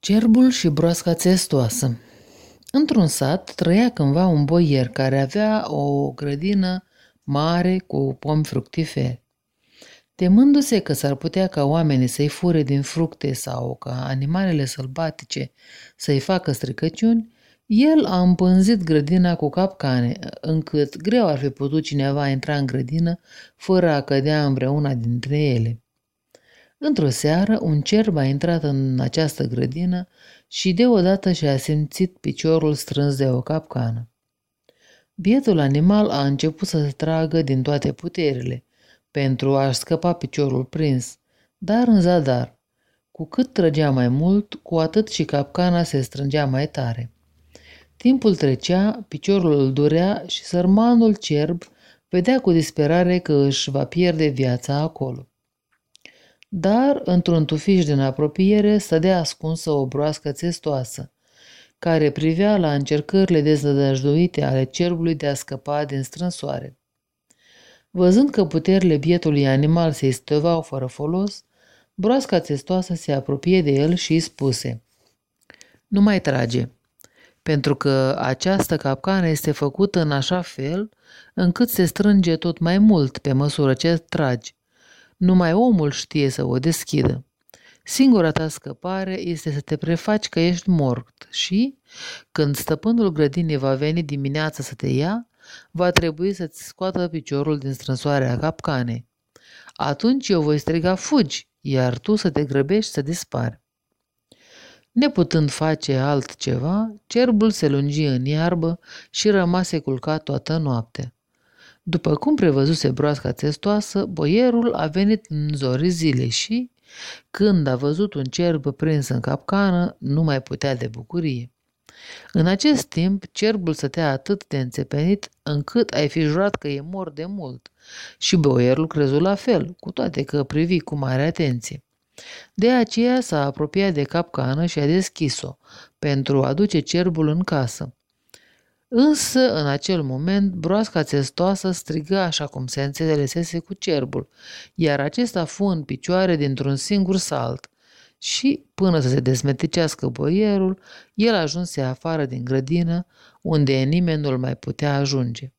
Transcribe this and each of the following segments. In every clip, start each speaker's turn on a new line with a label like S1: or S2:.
S1: Cerbul și broasca țestoasă Într-un sat trăia cândva un boier care avea o grădină mare cu pomi fructiferi. Temându-se că s-ar putea ca oamenii să-i fure din fructe sau ca animalele sălbatice să-i facă stricăciuni, el a împânzit grădina cu capcane, încât greu ar fi putut cineva intra în grădină fără a cădea în vreuna dintre ele. Într-o seară, un cerb a intrat în această grădină și deodată și-a simțit piciorul strâns de o capcană. Bietul animal a început să se tragă din toate puterile pentru a-și scăpa piciorul prins, dar în zadar. Cu cât trăgea mai mult, cu atât și capcana se strângea mai tare. Timpul trecea, piciorul îl durea și sărmanul cerb vedea cu disperare că își va pierde viața acolo. Dar, într-un tufiș din apropiere, stădea ascunsă o broască țestoasă, care privea la încercările deznădăjduite ale cerbului de a scăpa din strânsoare. Văzând că puterile bietului animal se istăveau fără folos, broasca țestoasă se apropie de el și îi spuse Nu mai trage, pentru că această capcană este făcută în așa fel încât se strânge tot mai mult pe măsură ce tragi numai omul știe să o deschidă. Singura ta scăpare este să te prefaci că ești mort și, când stăpânul grădinii va veni dimineața să te ia, va trebui să-ți scoată piciorul din strânsoarea capcanei. Atunci eu voi striga fugi, iar tu să te grăbești să dispari. Neputând face altceva, cerbul se lungi în iarbă și rămase culcat toată noaptea. După cum prevăzuse broasca testoasă, boierul a venit în zorii zilei și, când a văzut un cerb prins în capcană, nu mai putea de bucurie. În acest timp, cerbul stătea atât de înțepenit încât ai fi jurat că e mor de mult și boierul crezu la fel, cu toate că privi cu mare atenție. De aceea s-a apropiat de capcană și a deschis-o pentru a duce cerbul în casă. Însă, în acel moment, broasca țestoasă strigă așa cum se înțelesese cu cerbul, iar acesta fu în picioare dintr-un singur salt. Și, până să se desmeticească boierul, el ajunse afară din grădină, unde nimeni nu-l mai putea ajunge.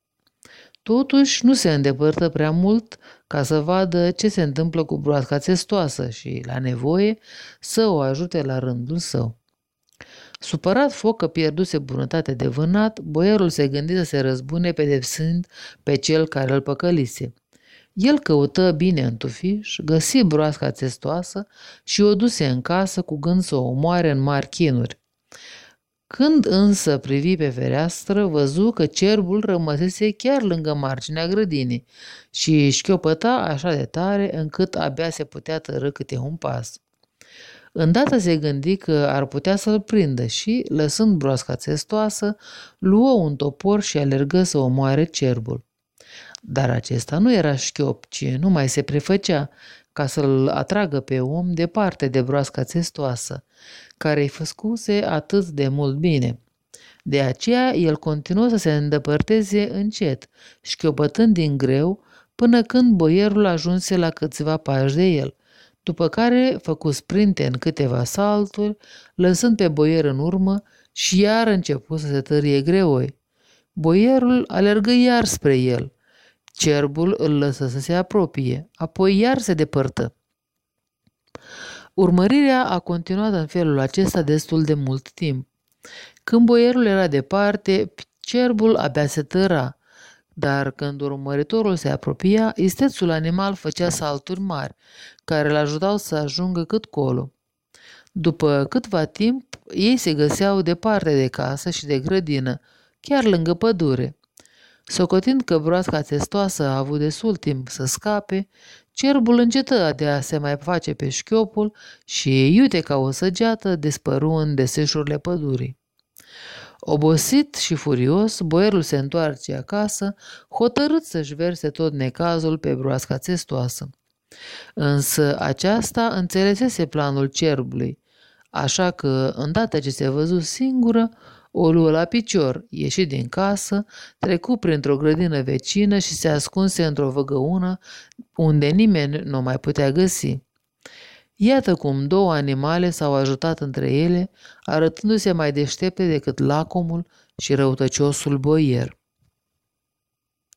S1: Totuși, nu se îndepărtă prea mult ca să vadă ce se întâmplă cu broasca țestoasă și, la nevoie, să o ajute la rândul său. Supărat foc că pierduse bunătate de vânat, boierul se gândi să se răzbune pedepsând pe cel care îl păcălise. El căută bine în tufiș, găsi broasca testoasă și o duse în casă cu gând să o omoare în mari chinuri. Când însă privi pe fereastră, văzu că cerbul rămăsese chiar lângă marginea grădinii și șchiopăta așa de tare încât abia se putea tărâ câte un pas. Îndată se gândi că ar putea să-l prindă și, lăsând broasca țestoasă, luă un topor și alergă să omoare cerbul. Dar acesta nu era șchiop, ci numai se prefăcea ca să-l atragă pe om departe de broasca țestoasă, care îi făscuse atât de mult bine. De aceea el continuă să se îndepărteze încet, șchiopătând din greu, până când boierul ajunse la câțiva pași de el după care făcu sprinte în câteva salturi, lăsând pe boier în urmă și iar început să se tărie greoi. Boierul alergă iar spre el. Cerbul îl lăsă să se apropie, apoi iar se depărtă. Urmărirea a continuat în felul acesta destul de mult timp. Când boierul era departe, cerbul abia se tăra, dar când urmăritorul se apropia, istețul animal făcea salturi mari, care îl ajutau să ajungă cât colo. După câtva timp, ei se găseau departe de casă și de grădină, chiar lângă pădure. Socotind că broasca testoasă a avut destul timp să scape, cerbul încetă de a se mai face pe șchiopul și, iute ca o săgeată, despăru în deseșurile pădurii. Obosit și furios, boierul se întoarce acasă, hotărât să-și verse tot necazul pe broasca testoasă. Însă aceasta înțelesese planul cerbului, așa că, îndată ce se văzu singură, o luă la picior, ieși din casă, trecu printr-o grădină vecină și se ascunse într-o văgăună unde nimeni nu mai putea găsi. Iată cum două animale s-au ajutat între ele, arătându-se mai deștepte decât lacomul și răutăciosul boier.